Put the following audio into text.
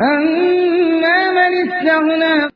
أَمَّا مَنِ اسْتَغْنَىٰ